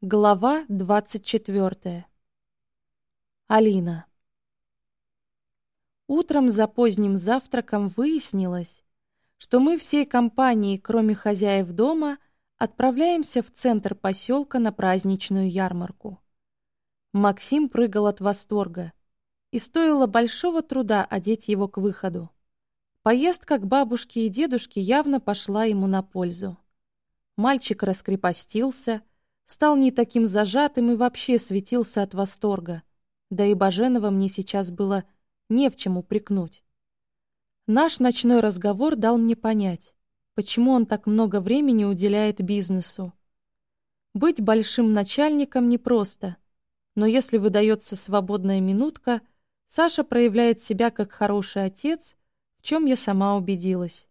Глава двадцать четвертая. Алина. Утром за поздним завтраком выяснилось, что мы всей компанией, кроме хозяев дома, отправляемся в центр поселка на праздничную ярмарку. Максим прыгал от восторга, и стоило большого труда одеть его к выходу. Поездка к бабушке и дедушке явно пошла ему на пользу. Мальчик раскрепостился — стал не таким зажатым и вообще светился от восторга. Да и Баженова мне сейчас было не в чем упрекнуть. Наш ночной разговор дал мне понять, почему он так много времени уделяет бизнесу. Быть большим начальником непросто, но если выдается свободная минутка, Саша проявляет себя как хороший отец, в чем я сама убедилась.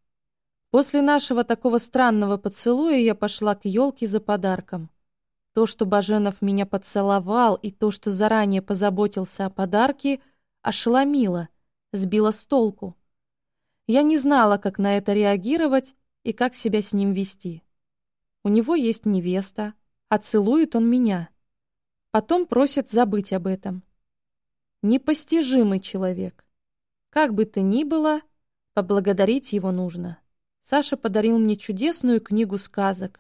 После нашего такого странного поцелуя я пошла к елке за подарком — то, что Баженов меня поцеловал, и то, что заранее позаботился о подарке, ошеломило, сбило с толку. Я не знала, как на это реагировать и как себя с ним вести. У него есть невеста, а целует он меня. Потом просит забыть об этом. Непостижимый человек. Как бы то ни было, поблагодарить его нужно. Саша подарил мне чудесную книгу сказок,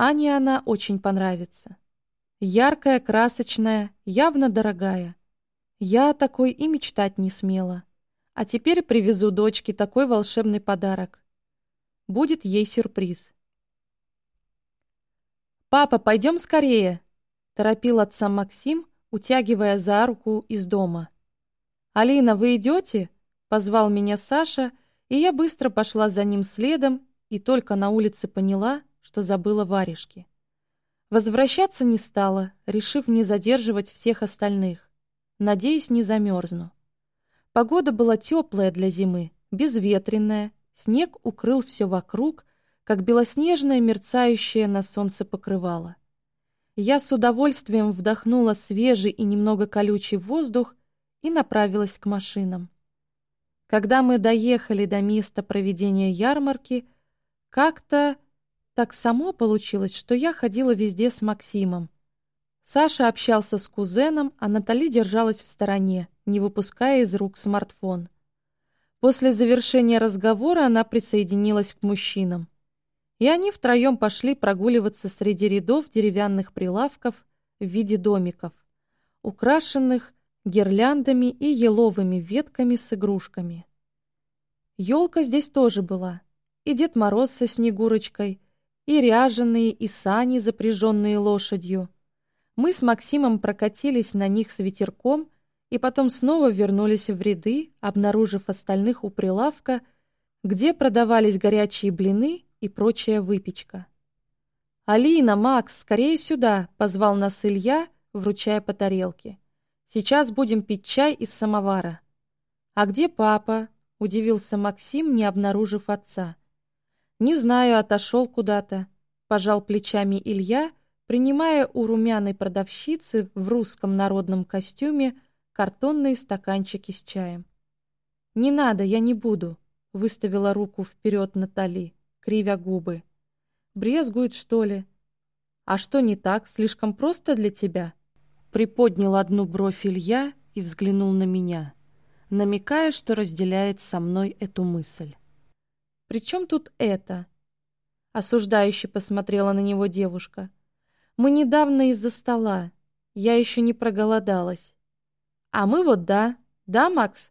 Ане она очень понравится. Яркая, красочная, явно дорогая. Я такой и мечтать не смела. А теперь привезу дочке такой волшебный подарок. Будет ей сюрприз. «Папа, пойдем скорее!» — торопил отца Максим, утягивая за руку из дома. «Алина, вы идете?» — позвал меня Саша, и я быстро пошла за ним следом и только на улице поняла, что забыла варежки. Возвращаться не стала, решив не задерживать всех остальных. Надеюсь, не замерзну. Погода была теплая для зимы, безветренная, снег укрыл все вокруг, как белоснежное мерцающее на солнце покрывало. Я с удовольствием вдохнула свежий и немного колючий воздух и направилась к машинам. Когда мы доехали до места проведения ярмарки, как-то так само получилось, что я ходила везде с Максимом. Саша общался с кузеном, а Натали держалась в стороне, не выпуская из рук смартфон. После завершения разговора она присоединилась к мужчинам. И они втроем пошли прогуливаться среди рядов деревянных прилавков в виде домиков, украшенных гирляндами и еловыми ветками с игрушками. Елка здесь тоже была, и Дед Мороз со Снегурочкой — и ряженые, и сани, запряженные лошадью. Мы с Максимом прокатились на них с ветерком и потом снова вернулись в ряды, обнаружив остальных у прилавка, где продавались горячие блины и прочая выпечка. «Алина, Макс, скорее сюда!» — позвал нас Илья, вручая по тарелке. «Сейчас будем пить чай из самовара». «А где папа?» — удивился Максим, не обнаружив отца. «Не знаю, отошел куда-то», — пожал плечами Илья, принимая у румяной продавщицы в русском народном костюме картонные стаканчики с чаем. «Не надо, я не буду», — выставила руку вперед Натали, кривя губы. «Брезгует, что ли?» «А что не так? Слишком просто для тебя?» Приподнял одну бровь Илья и взглянул на меня, намекая, что разделяет со мной эту мысль. «При чем тут это?» Осуждающе посмотрела на него девушка. «Мы недавно из-за стола. Я еще не проголодалась». «А мы вот да. Да, Макс?»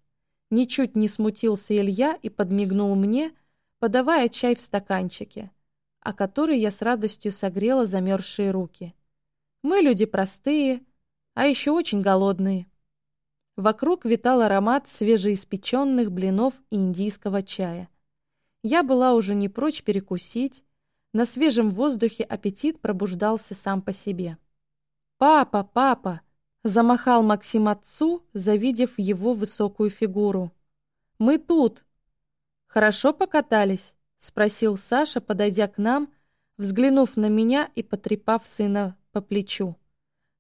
Ничуть не смутился Илья и подмигнул мне, подавая чай в стаканчике, о который я с радостью согрела замерзшие руки. «Мы люди простые, а еще очень голодные». Вокруг витал аромат свежеиспеченных блинов и индийского чая. Я была уже не прочь перекусить. На свежем воздухе аппетит пробуждался сам по себе. «Папа, папа!» — замахал Максим отцу, завидев его высокую фигуру. «Мы тут!» «Хорошо покатались?» — спросил Саша, подойдя к нам, взглянув на меня и потрепав сына по плечу.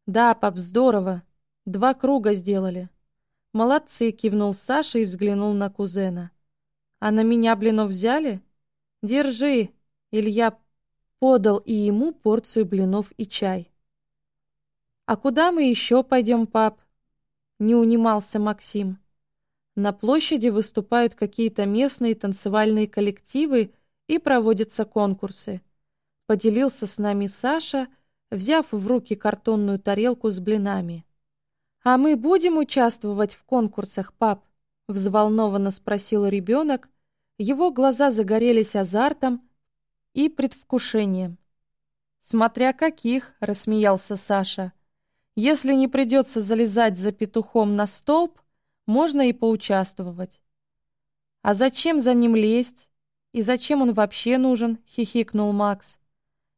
«Да, пап, здорово. Два круга сделали». «Молодцы!» — кивнул Саша и взглянул на кузена. А на меня блинов взяли? Держи. Илья подал и ему порцию блинов и чай. «А куда мы еще пойдем, пап?» Не унимался Максим. На площади выступают какие-то местные танцевальные коллективы и проводятся конкурсы. Поделился с нами Саша, взяв в руки картонную тарелку с блинами. «А мы будем участвовать в конкурсах, пап?» — взволнованно спросил ребенок. Его глаза загорелись азартом и предвкушением. «Смотря каких», — рассмеялся Саша. Если не придется залезать за петухом на столб, можно и поучаствовать. А зачем за ним лезть? И зачем он вообще нужен? Хихикнул Макс.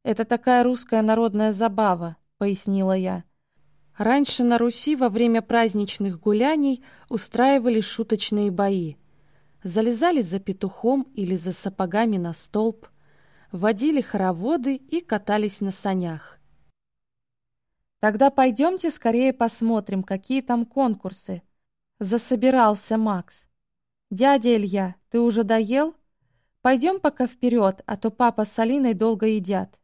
Это такая русская народная забава, пояснила я. Раньше на Руси во время праздничных гуляний устраивали шуточные бои. Залезали за петухом или за сапогами на столб, водили хороводы и катались на санях. «Тогда пойдемте скорее посмотрим, какие там конкурсы», — засобирался Макс. «Дядя Илья, ты уже доел? Пойдем пока вперед, а то папа с Алиной долго едят».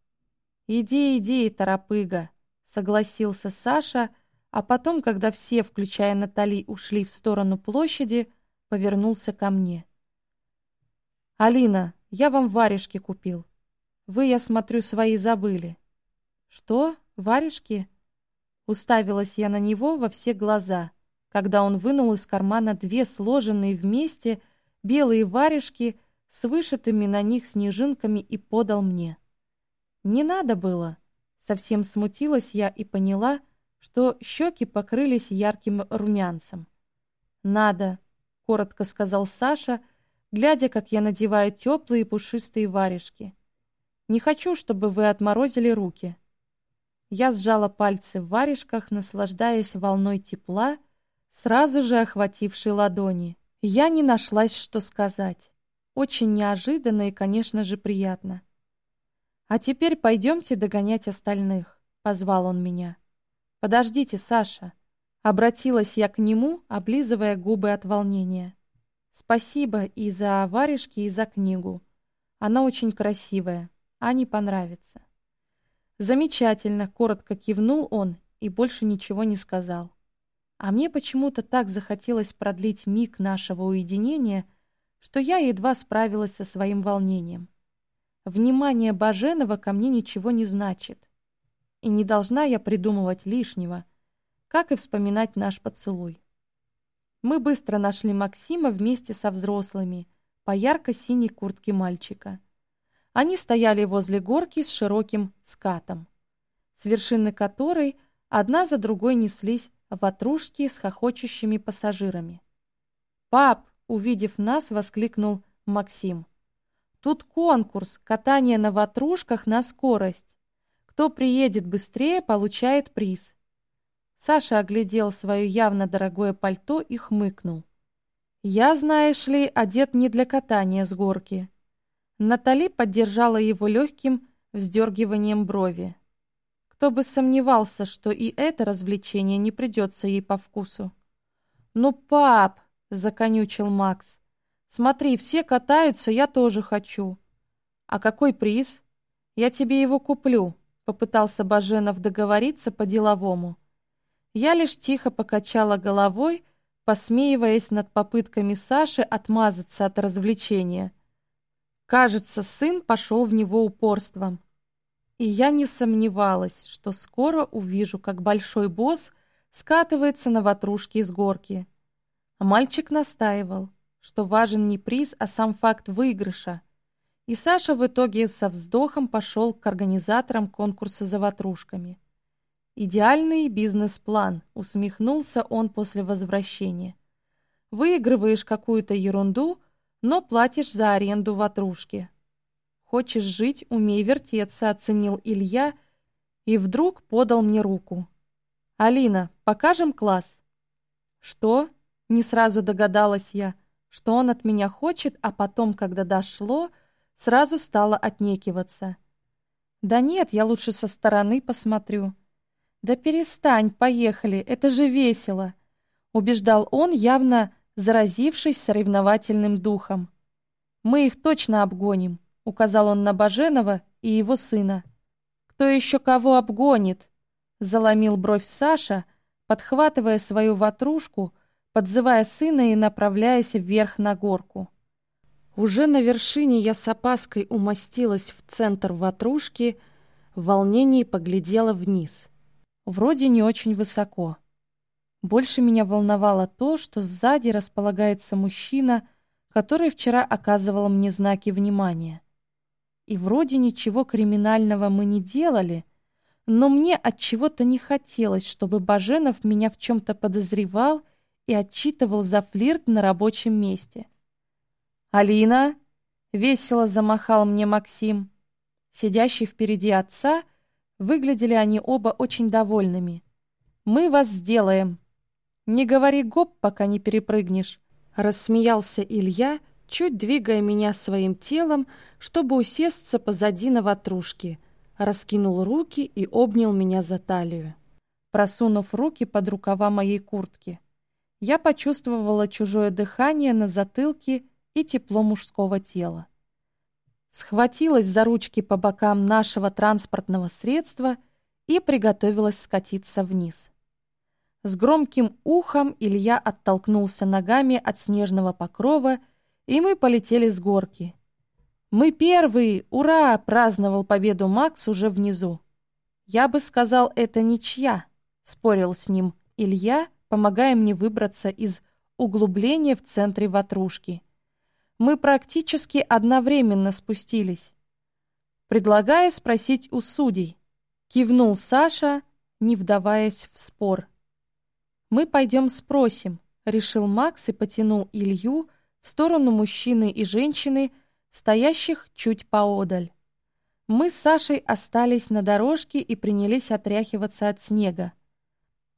«Иди, иди, торопыга», — согласился Саша, а потом, когда все, включая Натали, ушли в сторону площади, повернулся ко мне. «Алина, я вам варежки купил. Вы, я смотрю, свои забыли». «Что? Варежки?» Уставилась я на него во все глаза, когда он вынул из кармана две сложенные вместе белые варежки с вышитыми на них снежинками и подал мне. «Не надо было!» Совсем смутилась я и поняла, что щеки покрылись ярким румянцем. «Надо!» — коротко сказал Саша, глядя, как я надеваю теплые пушистые варежки. «Не хочу, чтобы вы отморозили руки». Я сжала пальцы в варежках, наслаждаясь волной тепла, сразу же охватившей ладони. Я не нашлась, что сказать. Очень неожиданно и, конечно же, приятно. «А теперь пойдемте догонять остальных», — позвал он меня. «Подождите, Саша». Обратилась я к нему, облизывая губы от волнения. «Спасибо и за варежки, и за книгу. Она очень красивая. Ане понравится». «Замечательно», — коротко кивнул он и больше ничего не сказал. А мне почему-то так захотелось продлить миг нашего уединения, что я едва справилась со своим волнением. Внимание Баженова ко мне ничего не значит. И не должна я придумывать лишнего, как и вспоминать наш поцелуй. Мы быстро нашли Максима вместе со взрослыми по ярко-синей куртке мальчика. Они стояли возле горки с широким скатом, с вершины которой одна за другой неслись ватрушки с хохочущими пассажирами. «Пап!» — увидев нас, воскликнул Максим. «Тут конкурс, катание на ватрушках на скорость. Кто приедет быстрее, получает приз». Саша оглядел свое явно дорогое пальто и хмыкнул. «Я, знаешь ли, одет не для катания с горки. Натали поддержала его легким вздергиванием брови. Кто бы сомневался, что и это развлечение не придется ей по вкусу. «Ну, пап!» — законючил Макс. «Смотри, все катаются, я тоже хочу». «А какой приз?» «Я тебе его куплю», — попытался Баженов договориться по-деловому. Я лишь тихо покачала головой, посмеиваясь над попытками Саши отмазаться от развлечения. Кажется, сын пошел в него упорством. И я не сомневалась, что скоро увижу, как большой босс скатывается на ватрушке из горки. Мальчик настаивал, что важен не приз, а сам факт выигрыша. И Саша в итоге со вздохом пошел к организаторам конкурса за ватрушками. «Идеальный бизнес-план», — усмехнулся он после возвращения. «Выигрываешь какую-то ерунду, но платишь за аренду ватрушки. Хочешь жить, умей вертеться, оценил Илья и вдруг подал мне руку. Алина, покажем класс. Что? Не сразу догадалась я, что он от меня хочет, а потом, когда дошло, сразу стала отнекиваться. Да нет, я лучше со стороны посмотрю. Да перестань, поехали, это же весело, убеждал он, явно заразившись соревновательным духом. «Мы их точно обгоним», — указал он на Баженова и его сына. «Кто еще кого обгонит?» Заломил бровь Саша, подхватывая свою ватрушку, подзывая сына и направляясь вверх на горку. Уже на вершине я с опаской умостилась в центр ватрушки, в волнении поглядела вниз. Вроде не очень высоко. Больше меня волновало то, что сзади располагается мужчина, который вчера оказывал мне знаки внимания. И вроде ничего криминального мы не делали, но мне от чего-то не хотелось, чтобы Баженов меня в чем-то подозревал и отчитывал за флирт на рабочем месте. «Алина!» — весело замахал мне Максим. Сидящий впереди отца, выглядели они оба очень довольными. «Мы вас сделаем!» «Не говори гоп, пока не перепрыгнешь!» — рассмеялся Илья, чуть двигая меня своим телом, чтобы усесться позади на ватрушке, раскинул руки и обнял меня за талию, просунув руки под рукава моей куртки. Я почувствовала чужое дыхание на затылке и тепло мужского тела. Схватилась за ручки по бокам нашего транспортного средства и приготовилась скатиться вниз. С громким ухом Илья оттолкнулся ногами от снежного покрова, и мы полетели с горки. «Мы первые! Ура!» — праздновал победу Макс уже внизу. «Я бы сказал, это ничья», — спорил с ним Илья, помогая мне выбраться из углубления в центре ватрушки. Мы практически одновременно спустились. Предлагаю спросить у судей. Кивнул Саша, не вдаваясь в спор. Мы пойдем спросим, решил Макс и потянул Илью в сторону мужчины и женщины, стоящих чуть поодаль. Мы с Сашей остались на дорожке и принялись отряхиваться от снега.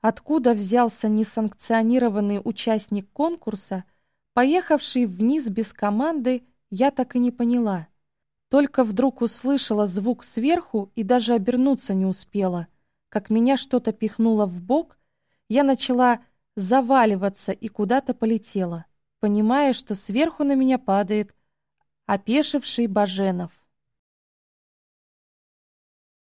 Откуда взялся несанкционированный участник конкурса – Поехавший вниз без команды, я так и не поняла. Только вдруг услышала звук сверху и даже обернуться не успела. Как меня что-то пихнуло в бок, я начала заваливаться и куда-то полетела, понимая, что сверху на меня падает опешивший Баженов.